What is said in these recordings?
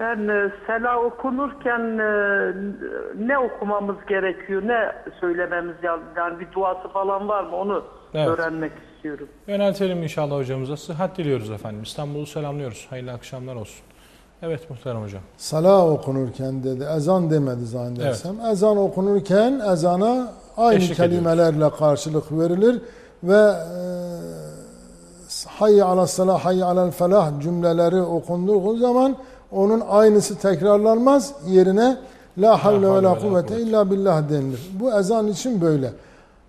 Ben e, sela okunurken e, ne okumamız gerekiyor, ne söylememiz lazım? Yani bir duası falan var mı onu Evet. öğrenmek istiyorum. Yöneltelim inşallah hocamıza. Sıhhat diliyoruz efendim. İstanbul'u selamlıyoruz. Hayırlı akşamlar olsun. Evet muhterem hocam. Sala okunurken dedi. Ezan demedi zannedersem. Ezan okunurken ezana aynı Eşlik kelimelerle karşılık verilir ve e, hayy ala salah, hayy alel felah cümleleri okunduğu zaman onun aynısı tekrarlanmaz. Yerine la havle ve la kuvvete illa billah denilir. Bu ezan için böyle.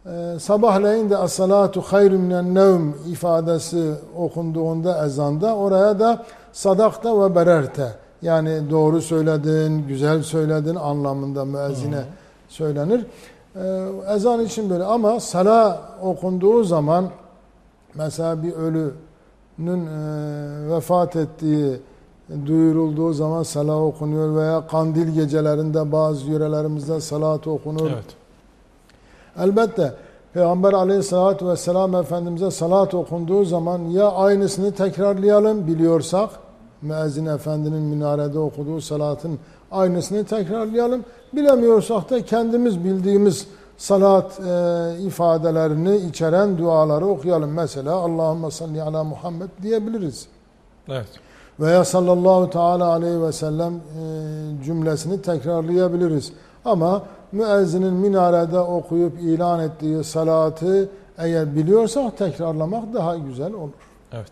Ee, sabahleyin de as-salatu hayrun minen nevm ifadesi okunduğunda ezanda oraya da sadakta ve bererte yani doğru söyledin, güzel söyledin anlamında müezzine söylenir. Ee, ezan için böyle ama sala okunduğu zaman mesela bir ölünün e, vefat ettiği duyurulduğu zaman sala okunuyor veya kandil gecelerinde bazı yörelerimizde salat okunur. Evet. Elbette Peygamber aleyhissalatü vesselam Efendimiz'e salat okunduğu zaman ya aynısını tekrarlayalım biliyorsak müezzin efendinin minarede okuduğu salatın aynısını tekrarlayalım. Bilemiyorsak da kendimiz bildiğimiz salat e, ifadelerini içeren duaları okuyalım. Mesela Allahümme salli ala Muhammed diyebiliriz. Evet. Veya sallallahu teala aleyhi ve sellem e, cümlesini tekrarlayabiliriz. Ama müezzinin minarede okuyup ilan ettiği salatı eğer biliyorsak tekrarlamak daha güzel olur. Evet.